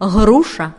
груша.